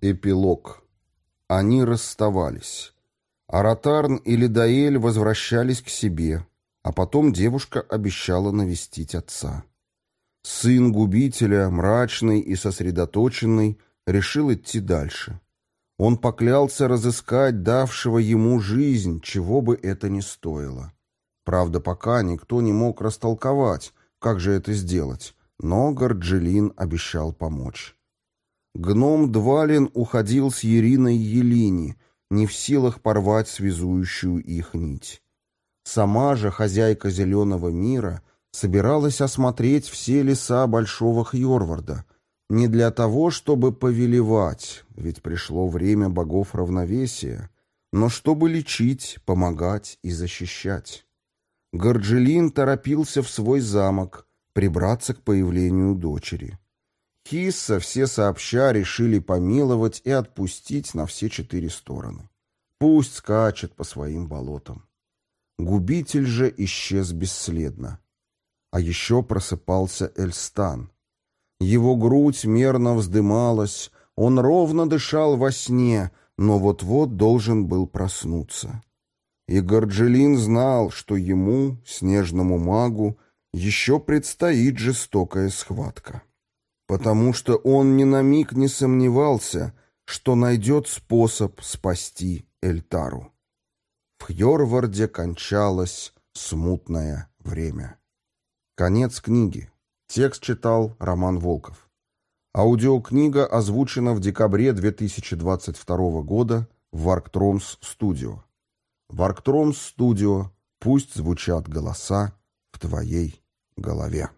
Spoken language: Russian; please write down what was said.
Эпилог. Они расставались. Аратарн и Лидаэль возвращались к себе, а потом девушка обещала навестить отца. Сын губителя, мрачный и сосредоточенный, решил идти дальше. Он поклялся разыскать давшего ему жизнь, чего бы это ни стоило. Правда, пока никто не мог растолковать, как же это сделать, но Горджелин обещал помочь. Гном Двалин уходил с Ериной Елини, не в силах порвать связующую их нить. Сама же хозяйка Зеленого мира собиралась осмотреть все леса Большого Хьорварда, не для того, чтобы повелевать, ведь пришло время богов равновесия, но чтобы лечить, помогать и защищать. Горджелин торопился в свой замок, прибраться к появлению дочери. Кисса все сообща решили помиловать и отпустить на все четыре стороны. Пусть скачет по своим болотам. Губитель же исчез бесследно. А еще просыпался Эльстан. Его грудь мерно вздымалась, он ровно дышал во сне, но вот-вот должен был проснуться. И Горджелин знал, что ему, снежному магу, еще предстоит жестокая схватка потому что он ни на миг не сомневался, что найдет способ спасти Эльтару. В Хьорварде кончалось смутное время. Конец книги. Текст читал Роман Волков. Аудиокнига озвучена в декабре 2022 года в Варктромс Студио. Варктромс Студио. Пусть звучат голоса в твоей голове.